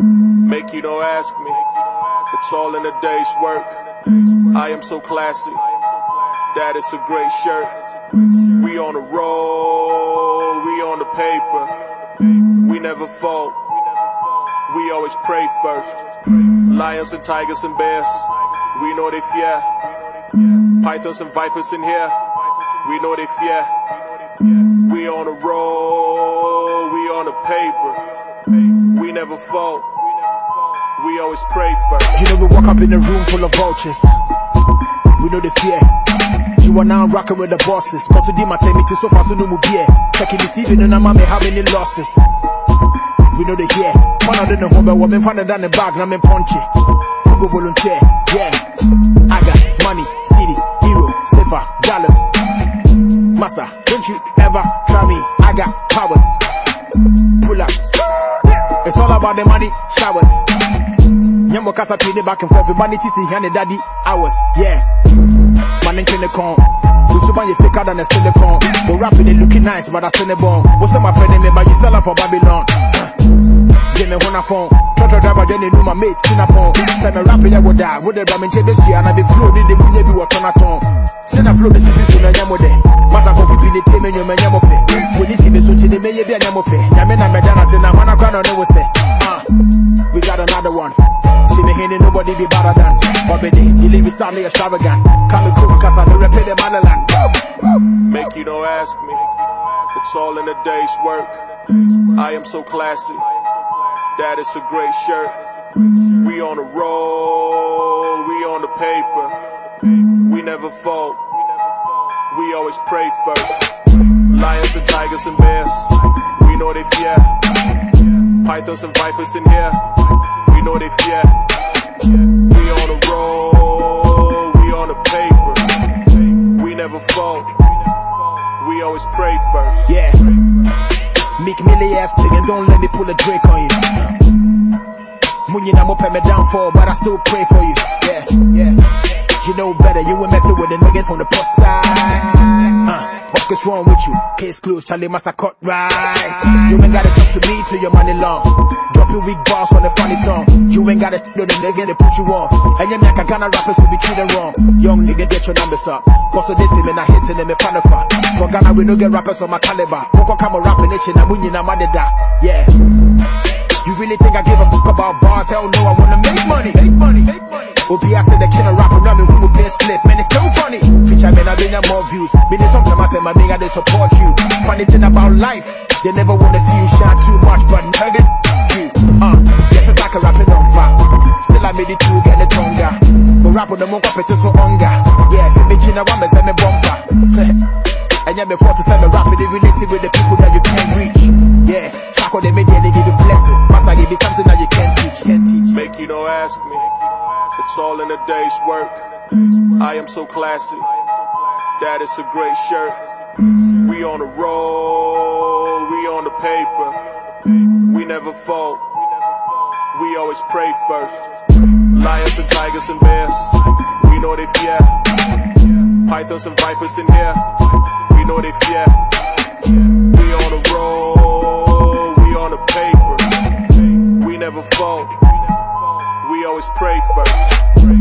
Make you don't ask me. It's all in a day's work. I am so classy. That is a great shirt. We on the road, we on the paper. We never fall. We always pray first. Lions and tigers and bears. We know they fear. Pythons and vipers in here. We know they fear. We on the road, we on the paper. We never fall. We always pray first. You know we walk up in a room full of vultures. We know the fear. You are now rocking with the bosses. Did my tell me to so far so no beer. Checking this evening and I'm how many losses. We know the hear. Man I don't know how but woman find down the bag I'm in punchy. Who go volunteer? Yeah. I got money, city, hero, stiffer, dollars. Massa, don't you ever try me. I got powers. About the money, showers. Nyambo kasa the back and forth. Money titi and the daddy hours. Yeah. Man in the con. Usu man you thicker than a silicone. But rapping it looking nice, but I send it born. What's my friend me, but you sell for Babylon. Jimmy when I phone. Trotro driver, then you know my mate, sin upon. Say me rapping, I would die. Would the ramen check this year, and I be flow, did the bunye be what on a ton. Send a flow, this is soon, and yamo de. Masa kofi pili team, and you may yamo pe. When you see me, so a on say, ah, we got another one. See me here, nobody be better than. Obedi, you leave it start extravagant. Come and cook, cause I don't repeat the motherland. Make you don't ask me. It's all in a day's work. I am so classy. That is a great shirt. We on the road, we on the paper. We never fall. We always pray first. Lions and tigers and bears. We know they fear. Pythons and vipers in here. We know they fear. We on the road, we on the paper. We never fall. We always pray first. Yeah. Meek Millie ass nigga, don't let me pull a Drake on you. Munyin, I'm up at my downfall, but I still pray for you. Yeah, yeah. You know better, you ain't messing with a nigga from the post side. Uh, what's wrong with you? Case closed, Charlie Massa cut rise. You ain't gotta talk to me till your money long. Drop your weak bars on the funny song. You ain't gotta know the nigga to put you on. And you make a Ghana rappers will be treated wrong. Young nigga, get your numbers up. Cause of this, him and I hitting them in front of her. For Ghana, we no get rappers on my caliber. Won't come a rapping nation, I'm winning, I'm Yeah. You really think I give a fuck about bars? Hell no, I wanna make money. Make money, make money. OP, I said the killer rapper, now me who will play slip. Man, it's still funny. Feature man, I been more views. Meaning sometimes I say my nigga, they support you. Funny thing about life, they never wanna see you shine too much, but nugget, you, uh, yes, it's like a rapping on fire. Still I made it to get the tonga. But rap on the monk up, it's so hunger. Yeah, if you mention a woman, send me bumper. And yeah, before to send me rap, they related with the people that you can't reach. Yeah, fuck all they made, you something that you can't teach, can't teach. Make you don't ask me. It's all in a day's work. I am so classy. That is a great shirt. We on the road, we on the paper. We never fall. We always pray first. Lions and tigers and bears. We know they fear. Pythons and vipers in here. We know they fear. Pray first.